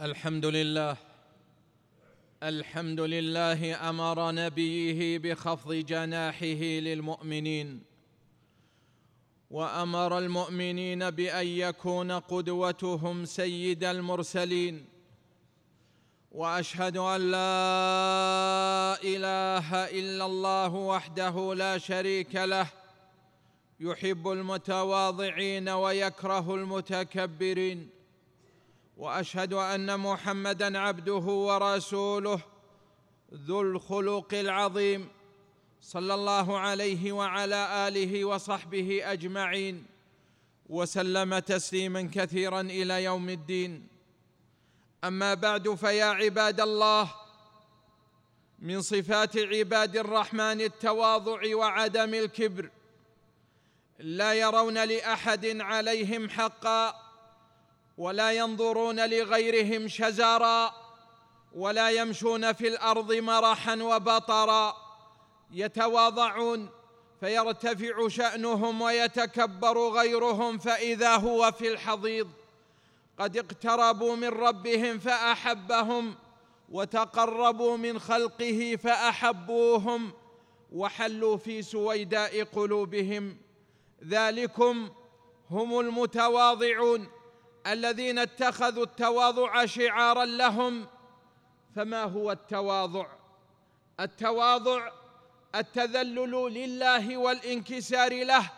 الحمد لله. الحمد لله أمر نبيه بخفض جناحه للمؤمنين. وأمر المؤمنين بأن يكون قدوتهم سيد المرسلين. وأشهد أن لا إله إلا الله وحده لا شريك له. يحب المتواضعين ويكره المتكبرين. وأشهد أن محمدا عبده ورسوله ذو الخلق العظيم صلى الله عليه وعلى آله وصحبه أجمعين وسلم تسليما كثيرا إلى يوم الدين. أما بعد فيا عباد الله من صفات عباد الرحمن التواضع وعدم الكبر لا يرون لأحد عليهم حقا ولا ينظرون لغيرهم شزارا ولا يمشون في الأرض مرحا وبطرا. يتواضعون فيرتفع شأنهم ويتكبر غيرهم فإذا هو في الحضيض. قد اقتربوا من ربهم فأحبهم وتقربوا من خلقه فأحبوهم وحلوا في سويداء قلوبهم. ذلكم هم المتواضعون. الذين اتخذوا التواضع شعارا لهم فما هو التواضع؟ التواضع التذلل لله والانكسار له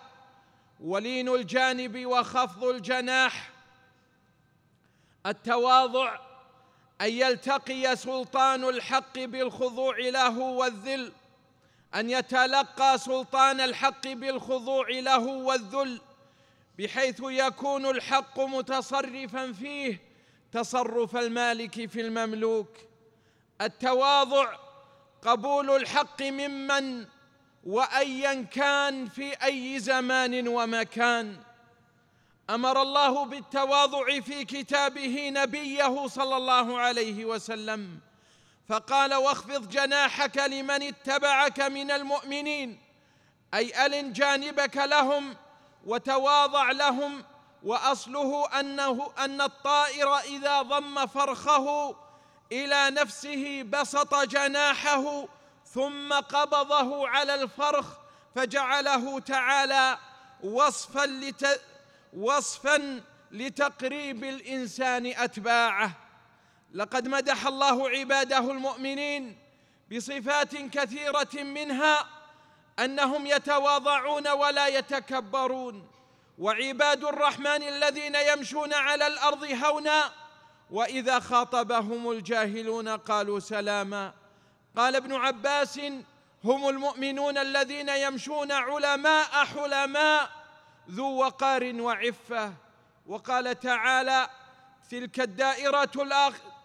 ولين الجانب وخفض الجناح. التواضع أن يلتقي سلطان الحق بالخضوع له والذل أن يتلقى سلطان الحق بالخضوع له والذل. بحيث يكون الحق متصرفا فيه تصرف المالك في المملوك. التواضع قبول الحق ممن وايا كان في أي زمان ومكان. أمر الله بالتواضع في كتابه نبيه صلى الله عليه وسلم. فقال واخفض جناحك لمن اتبعك من المؤمنين. أي ألن جانبك لهم وتواضع لهم وأصله أنه أن الطائر إذا ضم فرخه إلى نفسه بسط جناحه ثم قبضه على الفرخ فجعله تعالى وصفا لت وصفا لتقريب الإنسان أتباعه. لقد مدح الله عباده المؤمنين بصفات كثيرة منها أنهم يتواضعون ولا يتكبرون. وعباد الرحمن الذين يمشون على الأرض هونا وإذا خاطبهم الجاهلون قالوا سلاما. قال ابن عباس هم المؤمنون الذين يمشون علماء حلماء ذو وقار وعفة. وقال تعالى تلك الدائرة الآخرة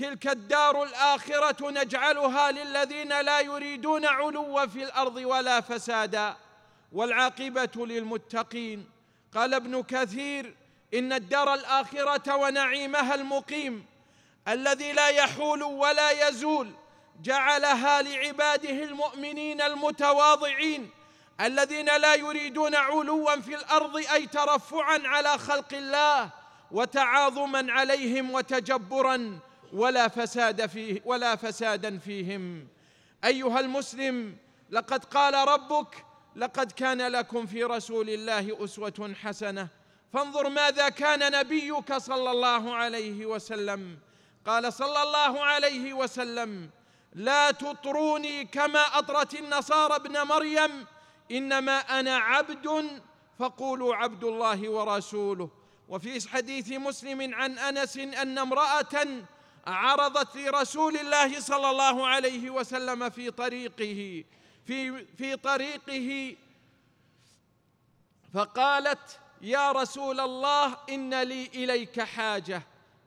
تلك الدار الآخرة نجعلها للذين لا يريدون علوا في الأرض ولا فسادا والعاقبة للمتقين. قال ابن كثير إن الدار الآخرة ونعيمها المقيم الذي لا يحول ولا يزول جعلها لعباده المؤمنين المتواضعين الذين لا يريدون علوا في الأرض أي ترفعا على خلق الله وتعاظما عليهم وتجبرا ولا فساد فيه ولا فسادا فيهم. أيها المسلم لقد قال ربك لقد كان لكم في رسول الله أسوة حسنة. فانظر ماذا كان نبيك صلى الله عليه وسلم. قال صلى الله عليه وسلم لا تطروني كما أطرت النصارى ابن مريم إنما أنا عبد فقولوا عبد الله ورسوله. وفي حديث مسلم عن أنس أن امرأة عرضت لرسول الله صلى الله عليه وسلم في طريقه في في طريقه فقالت يا رسول الله إن لي إليك حاجة.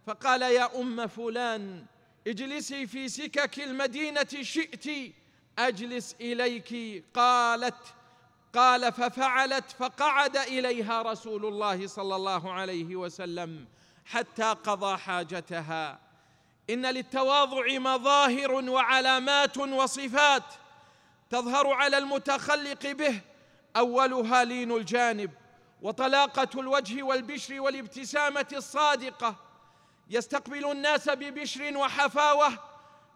فقال يا أم فلان اجلسي في سكك المدينة شئت أجلس إليك. قالت قال ففعلت فقعد إليها رسول الله صلى الله عليه وسلم حتى قضى حاجتها. إن للتواضع مظاهر وعلامات وصفات تظهر على المتخلق به أولها لين الجانب وطلاقة الوجه والبشر والابتسامة الصادقة. يستقبل الناس ببشر وحفاوة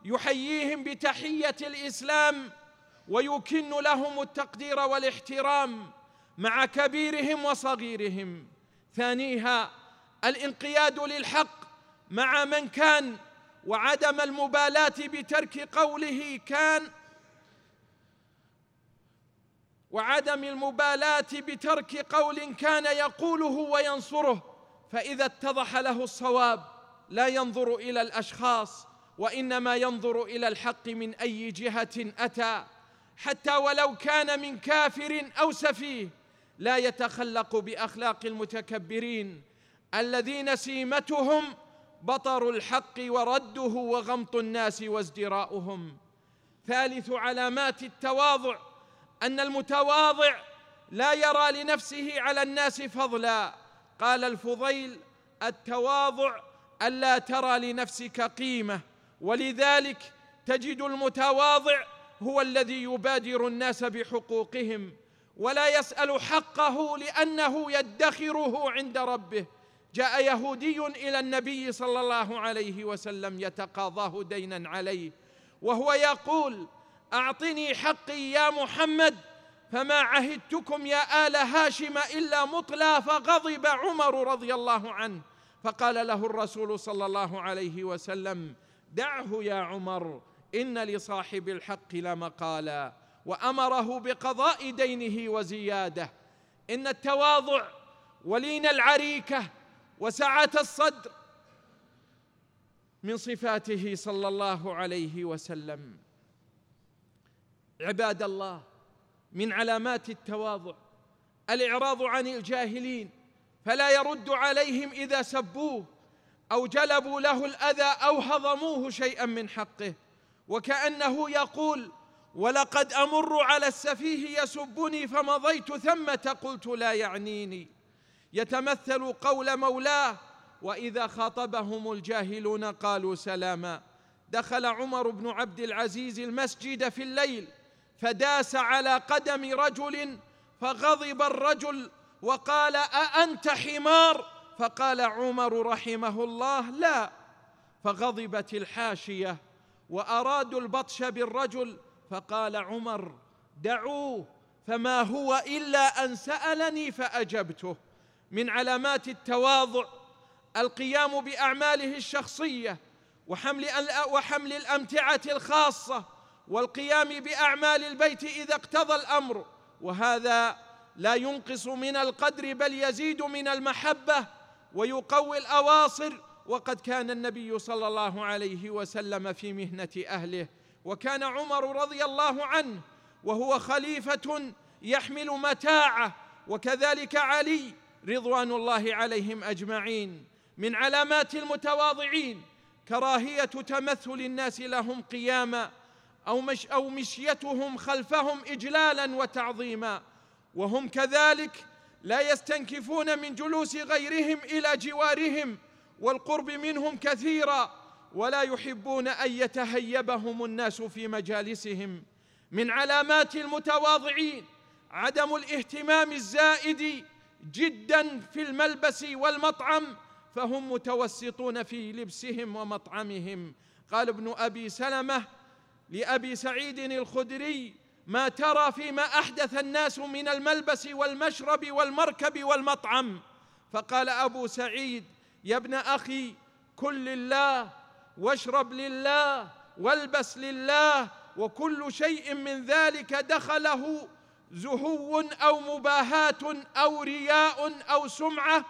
يحييهم بتحية الإسلام ويكن لهم التقدير والاحترام مع كبيرهم وصغيرهم. ثانيها الانقياد للحق مع من كان وعدم المبالاة بترك قوله كان وعدم المبالاة بترك قول كان يقوله وينصره فإذا اتضح له الصواب لا ينظر إلى الأشخاص وإنما ينظر إلى الحق من أي جهة أتى حتى ولو كان من كافر أو سفيه لا يتخلق بأخلاق المتكبرين الذين سيمتهم بطر الحق ورده وغمط الناس وازدراؤهم. ثالث علامات التواضع أن المتواضع لا يرى لنفسه على الناس فضلا. قال الفضيل التواضع ألا ترى لنفسك قيمة ولذلك تجد المتواضع هو الذي يبادر الناس بحقوقهم ولا يسأل حقه لأنه يدخره عند ربه. جاء يهودي إلى النبي صلى الله عليه وسلم يتقاضاه دينا عليه وهو يقول أعطني حقي يا محمد فما عهدتكم يا آل هاشم إلا مطلى فغضب عمر رضي الله عنه. فقال له الرسول صلى الله عليه وسلم دعه يا عمر إن لصاحب الحق لمقالا وأمره بقضاء دينه وزيادة إن التواضع ولين العريكة وسعة الصدر من صفاته صلى الله عليه وسلم. عباد الله من علامات التواضع الإعراض عن الجاهلين فلا يرد عليهم إذا سبوه أو جلبوا له الأذى أو هضموه شيئا من حقه. وكأنه يقول ولقد أمر على السفيه يسبني فمضيت ثمة قلت لا يعنيني. يتمثل قول مولاه وإذا خاطبهم الجاهلون قالوا سلاما. دخل عمر بن عبد العزيز المسجد في الليل فداس على قدم رجل فغضب الرجل وقال أأنت حمار؟ فقال عمر رحمه الله لا. فغضبت الحاشية وأرادوا البطش بالرجل فقال عمر دعوه فما هو إلا أن سألني فأجبته. من علامات التواضع القيام بأعماله الشخصية وحمل وحمل الأمتعة الخاصة والقيام بأعمال البيت إذا اقتضى الأمر. وهذا لا ينقص من القدر بل يزيد من المحبة ويقوي الأواصر. وقد كان النبي صلى الله عليه وسلم في مهنة أهله وكان عمر رضي الله عنه وهو خليفة يحمل متاعه وكذلك علي رضوان الله عليهم أجمعين من علامات المتواضعين كراهية تمثل الناس لهم قياما أو, مش أو مشيتهم خلفهم إجلالا وتعظيما. وهم كذلك لا يستنكفون من جلوس غيرهم إلى جوارهم والقرب منهم كثيرا ولا يحبون أن يتهيبهم الناس في مجالسهم. من علامات المتواضعين عدم الاهتمام الزائد جدا في الملبس والمطعم فهم متوسطون في لبسهم ومطعمهم. قال ابن أبي سلمة لأبي سعيد الخدري ما ترى فيما أحدث الناس من الملبس والمشرب والمركب والمطعم؟ فقال أبو سعيد يا ابن أخي كل لله واشرب لله والبس لله وكل شيء من ذلك دخله زهو أو مباهاة أو رياء أو سمعة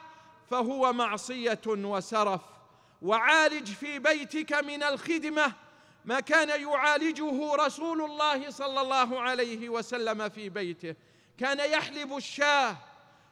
فهو معصية وسرف. وعالج في بيتك من الخدمة ما كان يعالجه رسول الله صلى الله عليه وسلم في بيته. كان يحلب الشاه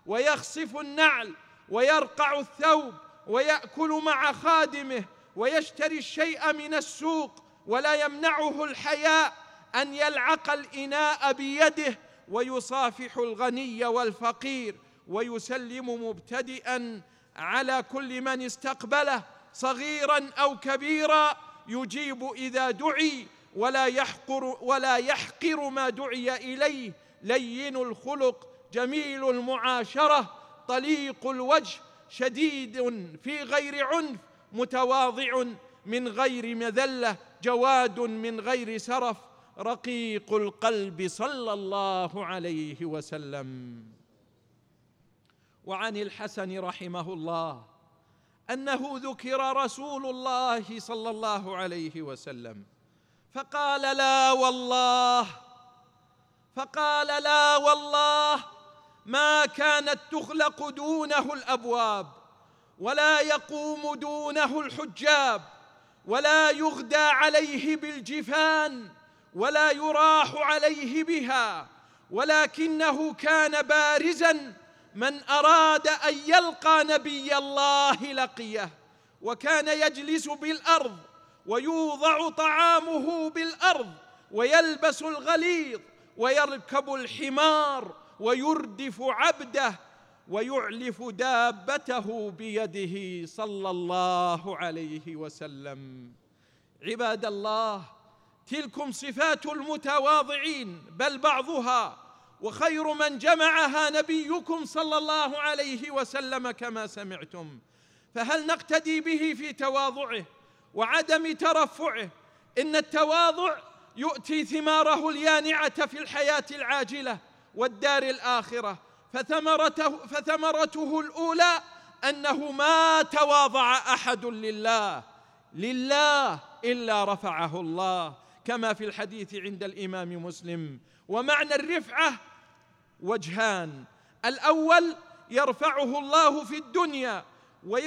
ويخصف النعل ويرقع الثوب ويأكل مع خادمه ويشتري الشيء من السوق ولا يمنعه الحياء أن يلعق الإناء بيده ويصافح الغني والفقير ويسلم مبتدئا على كل من استقبله صغيرا أو كبيرا يجيب إذا دعي ولا يحقر ولا يحقر ما دعي إليه. لين الخلق جميل المعاشرة طليق الوجه شديد في غير عنف متواضع من غير مذلة جواد من غير سرف. رقيق القلب صلى الله عليه وسلم. وعن الحسن رحمه الله أنه ذكر رسول الله صلى الله عليه وسلم فقال لا والله فقال لا والله ما كانت تغلق دونه الأبواب ولا يقوم دونه الحجاب ولا يغدى عليه بالجفان ولا يراح عليه بها ولكنه كان بارزا من أراد أن يلقى نبي الله لقيه وكان يجلس بالأرض ويوضع طعامه بالأرض ويلبس الغليظ ويركب الحمار ويردف عبده ويعلف دابته بيده صلى الله عليه وسلم. عباد الله تلكم صفات المتواضعين بل بعضها وخير من جمعها نبيكم صلى الله عليه وسلم كما سمعتم. فهل نقتدي به في تواضعه وعدم ترفعه؟ إن التواضع يؤتي ثماره اليانعة في الحياة العاجلة والدار الآخرة. فثمرته, فثمرته الأولى أنه ما تواضع أحد لله لله إلا رفعه الله. كما في الحديث عند الإمام مسلم. ومعنى الرفعة وجهان. الأول يرفعه الله في الدنيا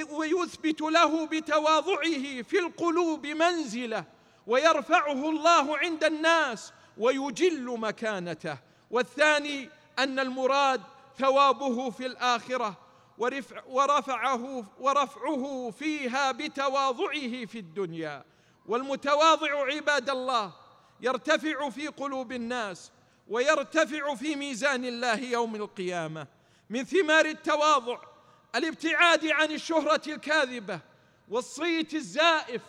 ويثبت له بتواضعه في القلوب منزلة. ويرفعه الله عند الناس ويجل مكانته. والثاني أن المراد ثوابه في الآخرة. ورفع ورفعه ورفعه فيها بتواضعه في الدنيا. والمتواضع عباد الله يرتفع في قلوب الناس ويرتفع في ميزان الله يوم القيامة. من ثمار التواضع الابتعاد عن الشهرة الكاذبة والصيت الزائف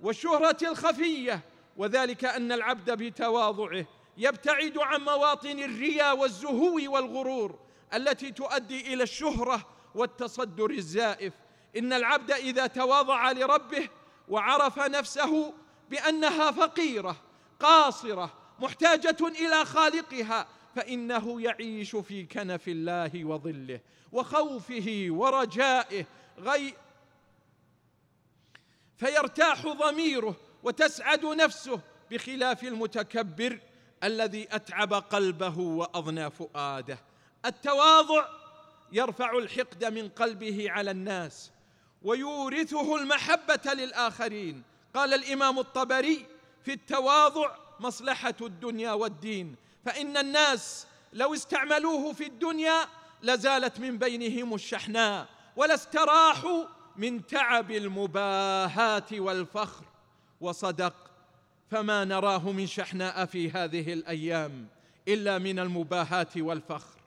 والشهرة الخفية وذلك أن العبد بتواضعه يبتعد عن مواطن الريا والزهو والغرور التي تؤدي إلى الشهرة والتصدر الزائف. إن العبد إذا تواضع لربه وعرف نفسه بأنها فقيرة قاصرة محتاجة إلى خالقها فإنه يعيش في كنف الله وظله وخوفه ورجائه غي فيرتاح ضميره وتسعد نفسه بخلاف المتكبر الذي أتعب قلبه وأضنى فؤاده. التواضع يرفع الحقد من قلبه على الناس ويورثه المحبة للآخرين. قال الإمام الطبري في التواضع مصلحة الدنيا والدين. فإن الناس لو استعملوه في الدنيا لزالت من بينهم الشحناء ولا استراحوا من تعب المباهاه والفخر. وصدق فما نراه من شحناء في هذه الأيام إلا من المباهاه والفخر.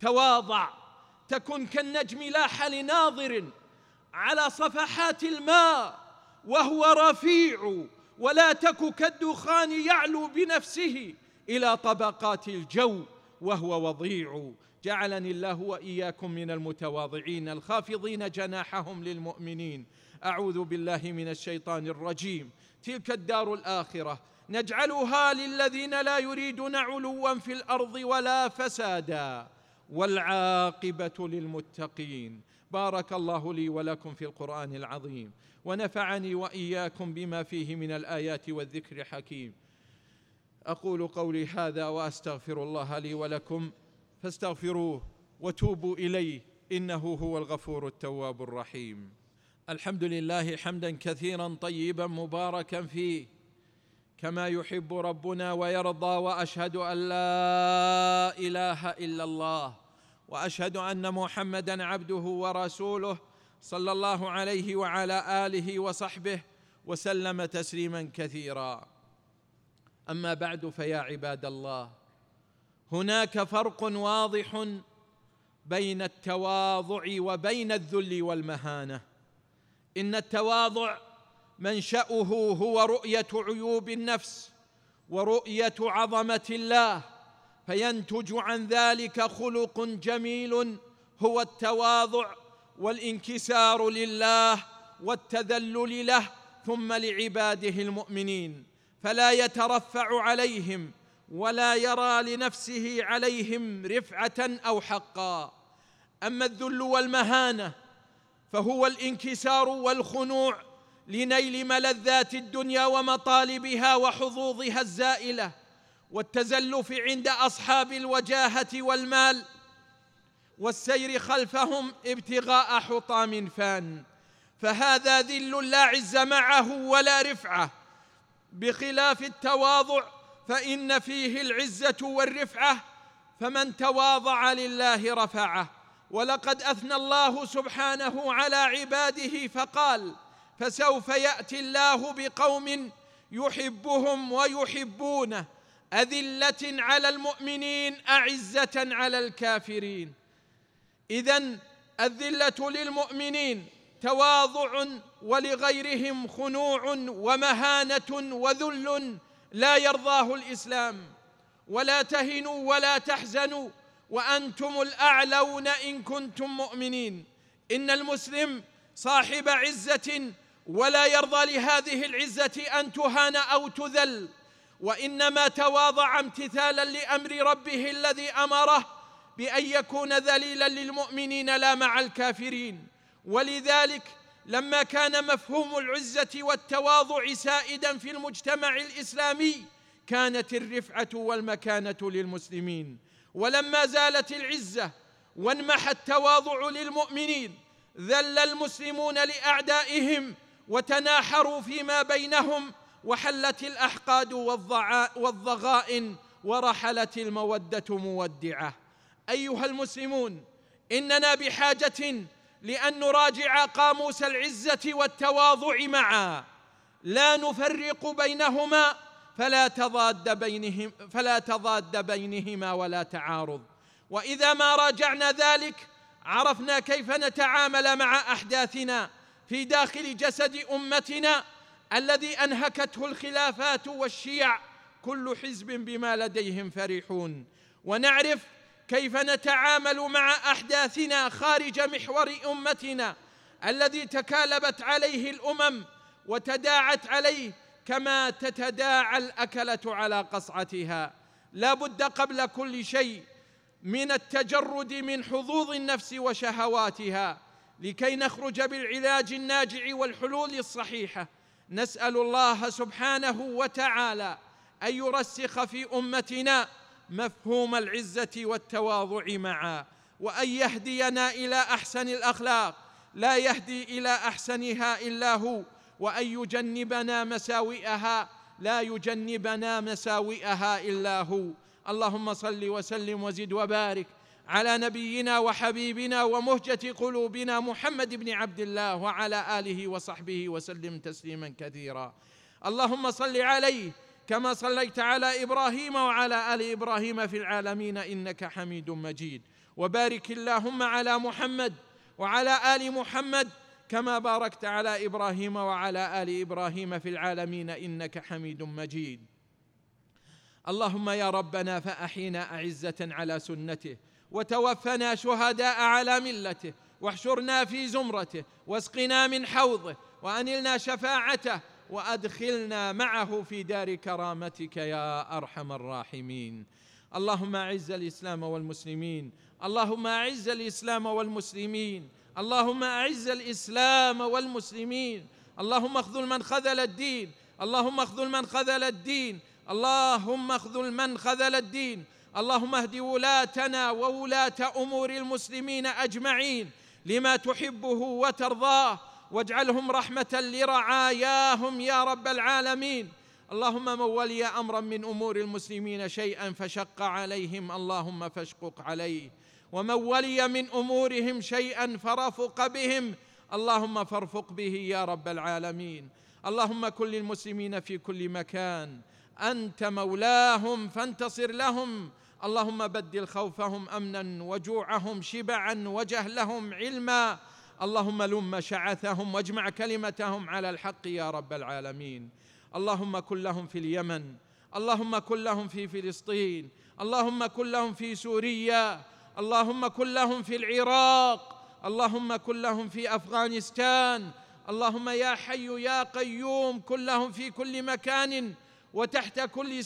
تواضع تكن كالنجم لاح لناظر على صفحات الماء وهو رفيع ولا تك كالدخان يعلو بنفسه إلى طبقات الجو وهو وضيع. جعلني الله وإياكم من المتواضعين الخافضين جناحهم للمؤمنين. أعوذ بالله من الشيطان الرجيم. تلك الدار الآخرة. نجعلها للذين لا يريدون علوا في الأرض ولا فسادا. والعاقبة للمتقين. بارك الله لي ولكم في القرآن العظيم ونفعني وإياكم بما فيه من الآيات والذكر الحكيم أقول قولي هذا وأستغفر الله لي ولكم فاستغفروه وتوبوا إليه إنه هو الغفور التواب الرحيم. الحمد لله حمدا كثيرا طيبا مباركا فيه كما يحب ربنا ويرضى وأشهد أن لا إله إلا الله. وأشهد أن محمدا عبده ورسوله صلى الله عليه وعلى آله وصحبه وسلم تسليما كثيرا. أما بعد فيا عباد الله هناك فرق واضح بين التواضع وبين الذل والمهانة. إن التواضع منشأه هو رؤية عيوب النفس ورؤية عظمة الله فينتج عن ذلك خلق جميل هو التواضع والانكسار لله والتذلل له ثم لعباده المؤمنين فلا يترفع عليهم ولا يرى لنفسه عليهم رفعة أو حقا. أما الذل والمهانة فهو الانكسار والخنوع لنيل ملذات الدنيا ومطالبها وحظوظها الزائلة والتزلف عند أصحاب الوجاهة والمال والسير خلفهم ابتغاء حطام فان. فهذا ذل لا عز معه ولا رفعه. بخلاف التواضع فإن فيه العزة والرفعة فمن تواضع لله رفعه. ولقد أثنى الله سبحانه على عباده فقال فسوف يأتي الله بقوم يحبهم ويحبونه. أذلة على المؤمنين أعزة على الكافرين. اذا الذلة للمؤمنين تواضع ولغيرهم خنوع ومهانة وذل لا يرضاه الإسلام. ولا تهنوا ولا تحزنوا وأنتم الأعلون إن كنتم مؤمنين. إن المسلم صاحب عزة ولا يرضى لهذه العزة أن تهان أو تذل. وإنما تواضع امتثالا لأمر ربه الذي أمره بأن يكون ذليلا للمؤمنين لا مع الكافرين. ولذلك لما كان مفهوم العزة والتواضع سائدا في المجتمع الإسلامي كانت الرفعة والمكانة للمسلمين. ولما زالت العزة وانمحى التواضع للمؤمنين ذل المسلمون لأعدائهم وتناحروا فيما بينهم وحلت الأحقاد والضغائن ورحلت المودة مودعة. أيها المسلمون إننا بحاجة لأن نراجع قاموس العزة والتواضع معا. لا نفرق بينهما فلا تضاد بينهم فلا تضاد بينهما ولا تعارض. وإذا ما راجعنا ذلك عرفنا كيف نتعامل مع أحداثنا في داخل جسد أمتنا الذي أنهكته الخلافات والشيع كل حزب بما لديهم فرحون. ونعرف كيف نتعامل مع أحداثنا خارج محور أمتنا الذي تكالبت عليه الأمم وتداعت عليه كما تتداعى الأكلة على قصعتها. لا بد قبل كل شيء من التجرد من حظوظ النفس وشهواتها لكي نخرج بالعلاج الناجع والحلول الصحيحة. نسأل الله سبحانه وتعالى أن يرسخ في أمتنا مفهوم العزة والتواضع معا وأن يهدينا إلى أحسن الأخلاق. لا يهدي إلى أحسنها إلا هو وأن يجنبنا مساوئها لا يجنبنا مساوئها إلا هو. اللهم صل وسلم وزد وبارك على نبينا وحبيبنا ومهجة قلوبنا محمد بن عبد الله وعلى آله وصحبه وسلم تسليما كثيرا. اللهم صل عليه كما صليت على إبراهيم وعلى آل إبراهيم في العالمين إنك حميد مجيد. وبارك اللهم على محمد وعلى آل محمد كما باركت على إبراهيم وعلى آل إبراهيم في العالمين إنك حميد مجيد. اللهم يا ربنا فأحينا أعزة على سنته وتوفنا شهداء على ملته واحشرنا في زمرته واسقنا من حوضه وأنلنا شفاعته وأدخلنا معه في دار كرامتك يا أرحم الراحمين. اللهم أعز الإسلام والمسلمين اللهم أعز الإسلام والمسلمين اللهم أعز الإسلام والمسلمين اللهم اخذل من خذل الدين اللهم اخذل من خذل الدين اللهم اخذل من خذل الدين اللهم اهد ولاتنا وولاة أمور المسلمين أجمعين لما تحبه وترضاه واجعلهم رحمة لرعاياهم يا رب العالمين. اللهم من ولي أمرا من أمور المسلمين شيئا فشق عليهم اللهم فاشقق عليه. ومن ولي من أمورهم شيئا فرفق بهم اللهم فارفق به يا رب العالمين. اللهم كن للمسلمين في كل مكان أنت مولاهم فانتصر لهم. اللهم بدل خوفهم أمنا وجوعهم شبعا وجهلهم علما. اللهم لم شعثهم واجمع كلمتهم على الحق يا رب العالمين. اللهم كن لهم في اليمن. اللهم كن لهم في فلسطين. اللهم كن لهم في سوريا. اللهم كن لهم في العراق. اللهم كن لهم في أفغانستان. اللهم يا حي يا قيوم كلهم في كل مكان. وتحت كل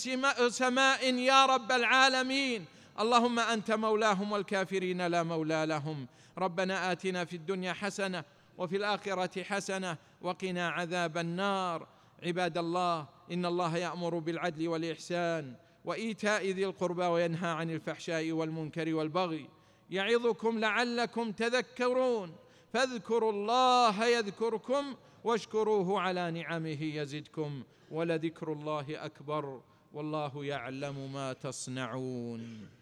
سماء يا رب العالمين. اللهم أنت مولاهم والكافرين لا مولى لهم. ربنا آتنا في الدنيا حسنة وفي الآخرة حسنة وقنا عذاب النار. عباد الله إن الله يأمر بالعدل والإحسان وإيتاء ذي القربى وينهى عن الفحشاء والمنكر والبغي. يعظكم لعلكم تذكرون. فاذكروا الله يذكركم واشكروه على نعمه يزدكم ولذكر الله أكبر والله يعلم ما تصنعون.